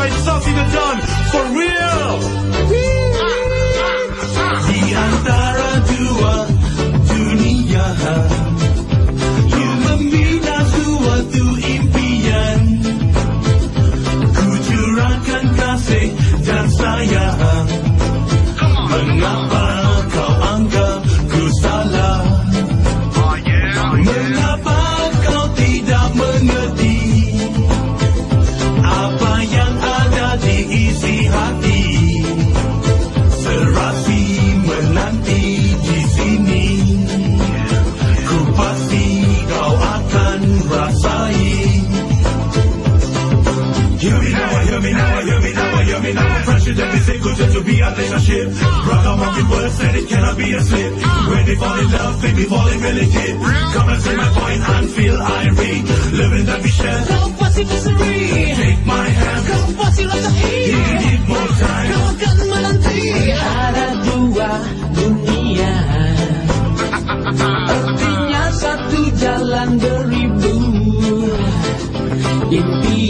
like sauce in the dawn. For real. Di antara dua dunia. You membina suatu impian. Ku curahkan kasih dan sayang Mengapa Hear me now, hear me now, I hear me now, I hear me now we say could just to be a relationship on monkey words said it cannot be a slip When they fall in love, baby, fall in really deep Come and say my point and feel irate Living that we share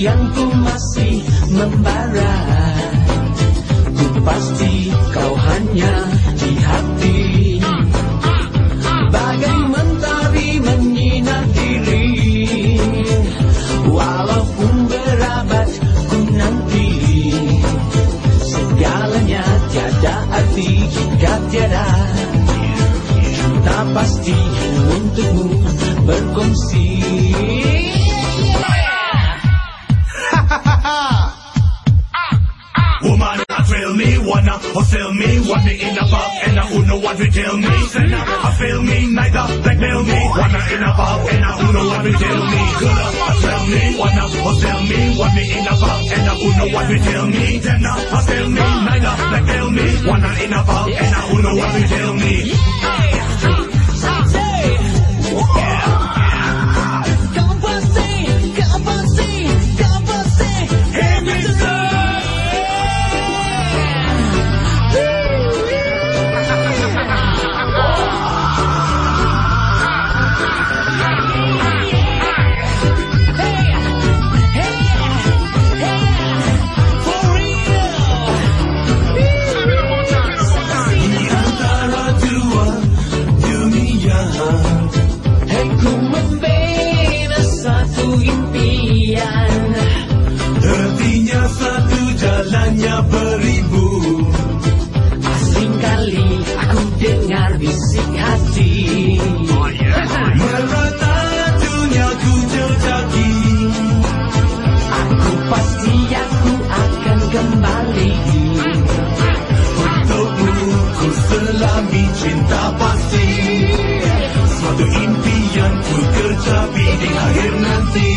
Impianku masih membara. Ku pasti kau hanya di hati. Bagai mentari menyinar diri. Walaupun berabad ku nanti. Segalanya tiada arti jika tiada. Cinta pasti untukmu berkongsi Trail me, wanna hustle me, want me in pub, and I who know what to tell me. Send I fail me, neither. Blackmail me, wanna in pub, and I who know what to tell me. Up, I trail me, wanna hustle me, want me in pub, and I who know what to tell me. Then I hustle me, neither. Blackmail me, wanna in pub, and I who know what to tell me. Ku kerjapi di akhir nanti